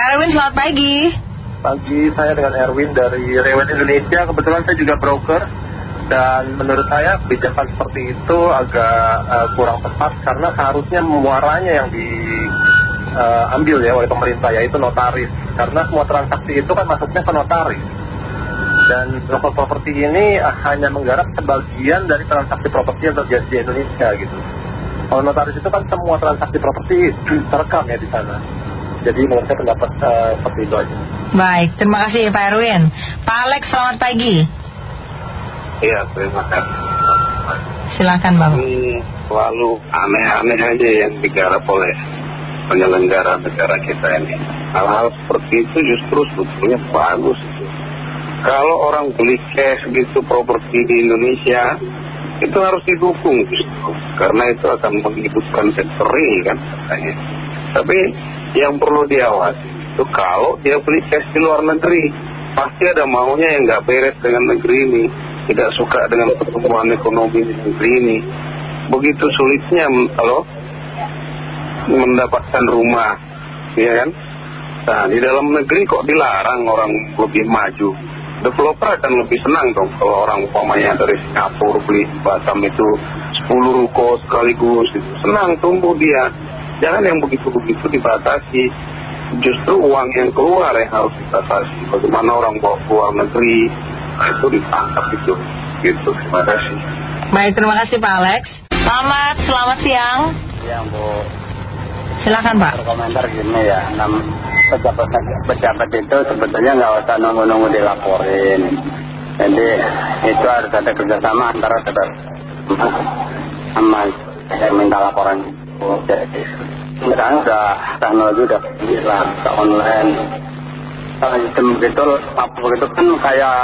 Pak Erwin selamat pagi. Pagi, saya dengan Erwin dari Rewen Indonesia. Kebetulan saya juga broker. Dan menurut saya kebijakan seperti itu agak eh, kurang tepat karena seharusnya muaranya yang diambil ya oleh pemerintah yaitu notaris. Karena semua transaksi itu kan masuknya ke notaris. Dan local property ini eh, hanya menggarap sebagian dari transaksi properti yang terjadi di Indonesia gitu. Kalau notaris itu kan semua transaksi properti terekam ya di sana. Jadi menurut saya pendapat eh, seperti itu aja. Baik, terima kasih Pak Erwin. Pak Alex selamat pagi. Iya, terima kasih. Silakan Bapak. Ini selalu aneh-aneh aja yang digarap oleh penyelenggara negara kita ini. Hal-hal seperti itu justru sebetulnya bagus. Kalau orang beli cash gitu properti di Indonesia, itu harus didukung justru. Karena itu akan menghidupkan sektor real kan katanya. Tapi yang perlu diawasi itu kalau dia beli cash di luar negeri, pasti ada maunya yang nggak beres dengan negeri ini. Tidak suka dengan pertumbuhan ekonomi di negeri ini. Begitu sulitnya kalau mendapatkan rumah, ya kan? Nah, di dalam negeri kok dilarang orang lebih maju. Developer akan lebih senang dong kalau orang umpamanya dari Singapura beli Batam itu 10 ruko sekaligus. Gitu. Senang tumbuh dia. Jangan yang begitu-begitu dibatasi. Justru uang yang keluar yang harus dibatasi. Bagaimana orang bawa ke luar negeri, itu ditangkap itu. Gitu, terima kasih. Baik, terima kasih Pak Alex. Selamat, selamat siang. Ya Bu, Silakan Pak. berkomentar gini ya, enam pejabat, pejabat itu sebetulnya nggak usah nunggu-nunggu dilaporin. Jadi itu harus ada kerjasama antara saudara sama yang minta laporan. Sekarang sudah teknologi udah ke online. Kalau sistem begitu, apa begitu kan kayak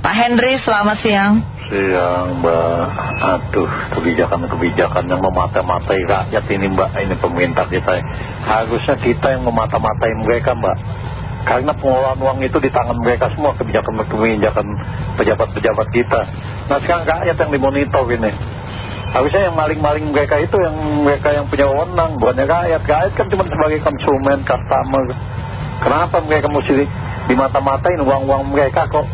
Pak Henry selamat siang. Siang Mbak. Aduh kebijakan-kebijakan yang memata-matai rakyat ini Mbak. Ini pemerintah kita. Harusnya kita yang memata-matai mereka Mbak. Karena pengelolaan uang itu di tangan mereka semua Kebijakan-kebijakan pejabat-pejabat kita. Nah sekarang rakyat yang dimonitor ini Harusnya yang maling-maling mereka itu yang mereka yang punya wewenang Bukannya rakyat Rakyat kan cuma sebagai konsumen, customer Kenapa mereka mesti dimata-matain uang-uang mereka kok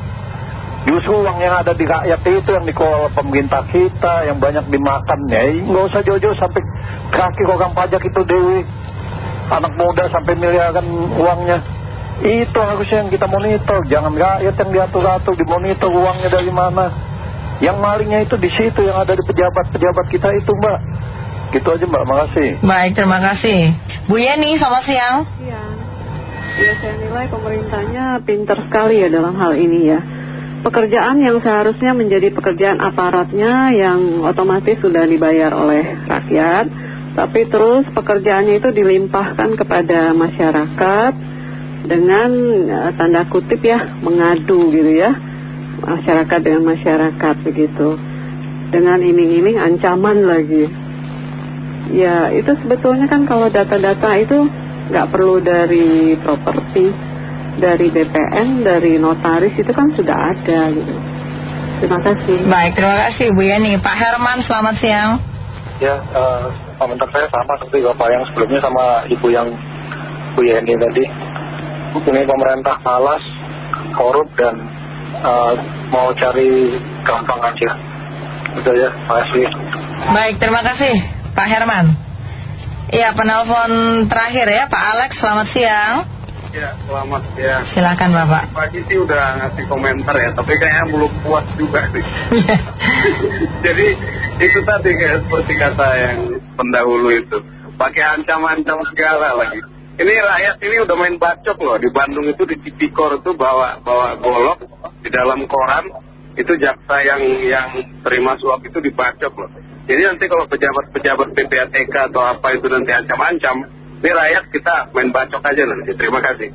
Justru uang yang ada di rakyat itu yang dikelola pemerintah kita, yang banyak dimakan. Ya, nggak usah jauh-jauh sampai kaki orang pajak itu dewi. Anak muda sampai miliaran uangnya. Itu harusnya yang kita monitor. Jangan rakyat yang diatur-atur, dimonitor uangnya dari mana. Yang malingnya itu di situ yang ada di pejabat-pejabat kita itu mbak. Gitu aja mbak, makasih. Baik, terima kasih. Bu Yeni, selamat siang. Iya, ya saya nilai pemerintahnya pintar sekali ya dalam hal ini ya. Pekerjaan yang seharusnya menjadi pekerjaan aparatnya yang otomatis sudah dibayar oleh rakyat, tapi terus pekerjaannya itu dilimpahkan kepada masyarakat dengan eh, tanda kutip ya mengadu gitu ya, masyarakat dengan masyarakat begitu, dengan iming-iming ancaman lagi. Ya itu sebetulnya kan kalau data-data itu nggak perlu dari properti, dari BPN, dari notaris itu kan sudah ada gitu. Terima kasih. Baik, terima kasih Bu Yeni. Pak Herman, selamat siang. Ya, eh, komentar saya sama seperti Bapak yang sebelumnya sama Ibu yang Bu Yeni tadi. Ini pemerintah malas, korup dan eh, mau cari gampang aja. Udah ya, makasih. Baik, terima kasih Pak Herman. Iya, penelpon terakhir ya Pak Alex, selamat siang. Ya, selamat ya. Silakan Bapak. Pagi sih udah ngasih komentar ya, tapi kayaknya belum puas juga sih. Jadi itu tadi kayak seperti kata yang pendahulu itu, pakai ancam-ancam segala lagi. Ini rakyat ini udah main bacok loh di Bandung itu di Tipikor itu bawa bawa golok di dalam koran itu jaksa yang yang terima suap itu dibacok loh. Jadi nanti kalau pejabat-pejabat PPATK atau apa itu nanti ancam-ancam, ini rakyat kita main bacok aja nanti. Terima kasih.